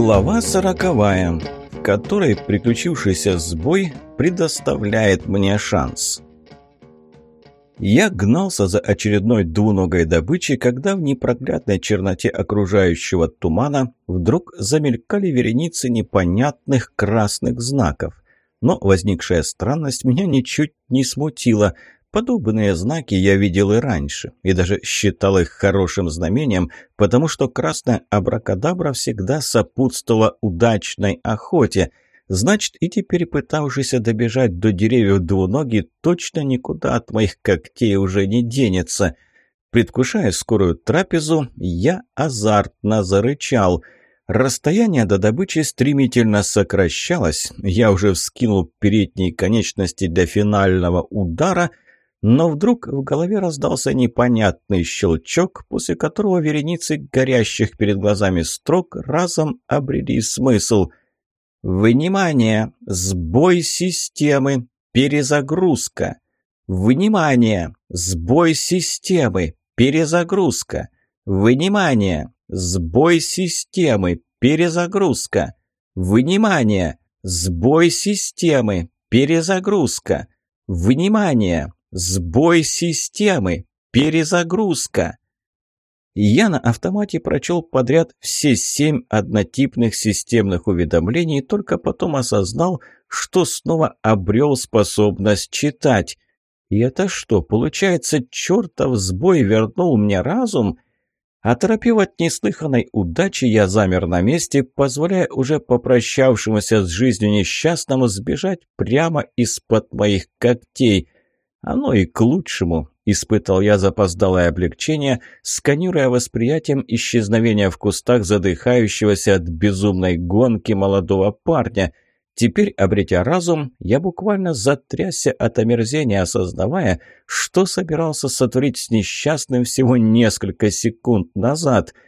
Глава сороковая, в которой приключившийся сбой предоставляет мне шанс. Я гнался за очередной двуногой добычей, когда в непроглядной черноте окружающего тумана вдруг замелькали вереницы непонятных красных знаков. Но возникшая странность меня ничуть не смутила – Подобные знаки я видел и раньше, и даже считал их хорошим знамением, потому что красная абракадабра всегда сопутствовала удачной охоте. Значит, и теперь пытавшийся добежать до деревьев двуногий точно никуда от моих когтей уже не денется. Предвкушая скорую трапезу, я азартно зарычал – Расстояние до добычи стремительно сокращалось, я уже вскинул передние конечности для финального удара – но вдруг в голове раздался непонятный щелчок, после которого вереницы горящих перед глазами строк разом обрели смысл. «Внимание! Сбой системы! Перезагрузка! Внимание! Сбой системы! Перезагрузка! Внимание! Сбой системы! Перезагрузка! Внимание! Сбой системы! Перезагрузка! Внимание! Сбой системы! Перезагрузка!» Я на автомате прочел подряд все семь однотипных системных уведомлений и только потом осознал, что снова обрел способность читать. И это что, получается, чертов сбой вернул мне разум? Оторопев от неслыханной удачи, я замер на месте, позволяя уже попрощавшемуся с жизнью несчастному сбежать прямо из-под моих когтей – оно и к лучшему, испытал я запоздалое облегчение, сканируя восприятием исчезновения в кустах задыхающегося от безумной гонки молодого парня. Теперь, обретя разум, я буквально затрясся от омерзения, осознавая, что собирался сотворить с несчастным всего несколько секунд назад –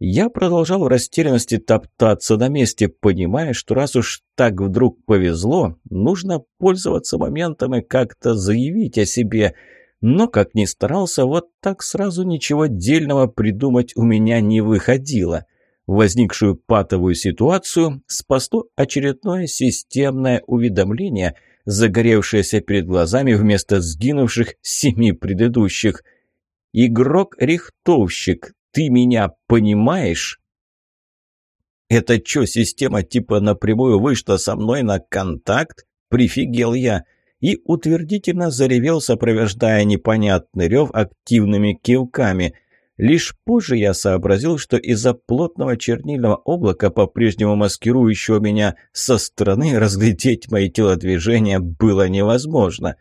я продолжал в растерянности топтаться на месте, понимая, что раз уж так вдруг повезло, нужно пользоваться моментом и как-то заявить о себе. Но, как ни старался, вот так сразу ничего дельного придумать у меня не выходило. Возникшую патовую ситуацию спасло очередное системное уведомление, загоревшееся перед глазами вместо сгинувших семи предыдущих. «Игрок-рихтовщик, ты меня понимаешь?» «Это что, система типа напрямую вышла со мной на контакт?» Прифигел я и утвердительно заревел, сопровождая непонятный рев активными кивками. Лишь позже я сообразил, что из-за плотного чернильного облака, по-прежнему маскирующего меня со стороны, разглядеть мои телодвижения было невозможно.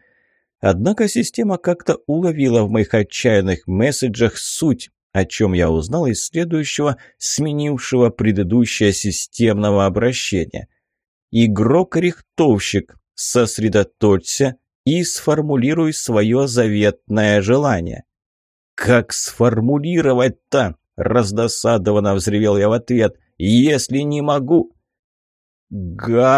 Однако система как-то уловила в моих отчаянных месседжах суть о чем я узнал из следующего, сменившего предыдущее системного обращения. «Игрок-рихтовщик, сосредоточься и сформулируй свое заветное желание». «Как сформулировать-то?» – раздосадованно взревел я в ответ. «Если не могу...» «Говорить!»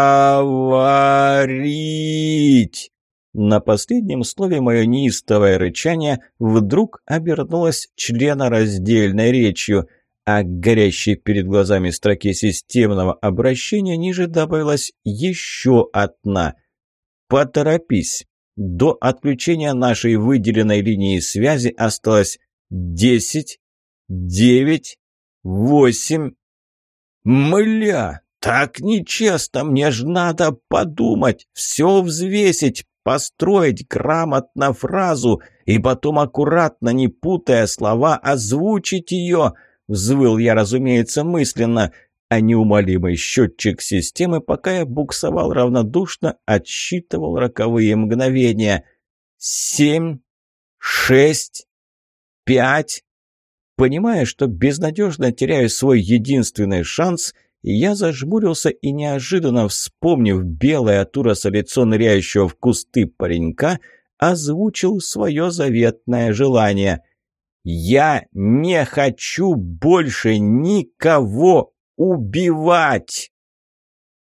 На последнем слове мое неистовое рычание вдруг обернулось членораздельной речью, а к горящей перед глазами строке системного обращения ниже добавилась еще одна. «Поторопись! До отключения нашей выделенной линии связи осталось десять, девять, восемь...» «Мля!» «Так нечестно, мне ж надо подумать, все взвесить, построить грамотно фразу и потом аккуратно, не путая слова, озвучить ее. Взвыл я, разумеется, мысленно, а неумолимый счетчик системы, пока я буксовал равнодушно, отсчитывал роковые мгновения. Семь, шесть, пять. Понимая, что безнадежно теряю свой единственный шанс – я зажмурился и, неожиданно вспомнив белое от ужаса лицо ныряющего в кусты паренька, озвучил свое заветное желание. «Я не хочу больше никого убивать!»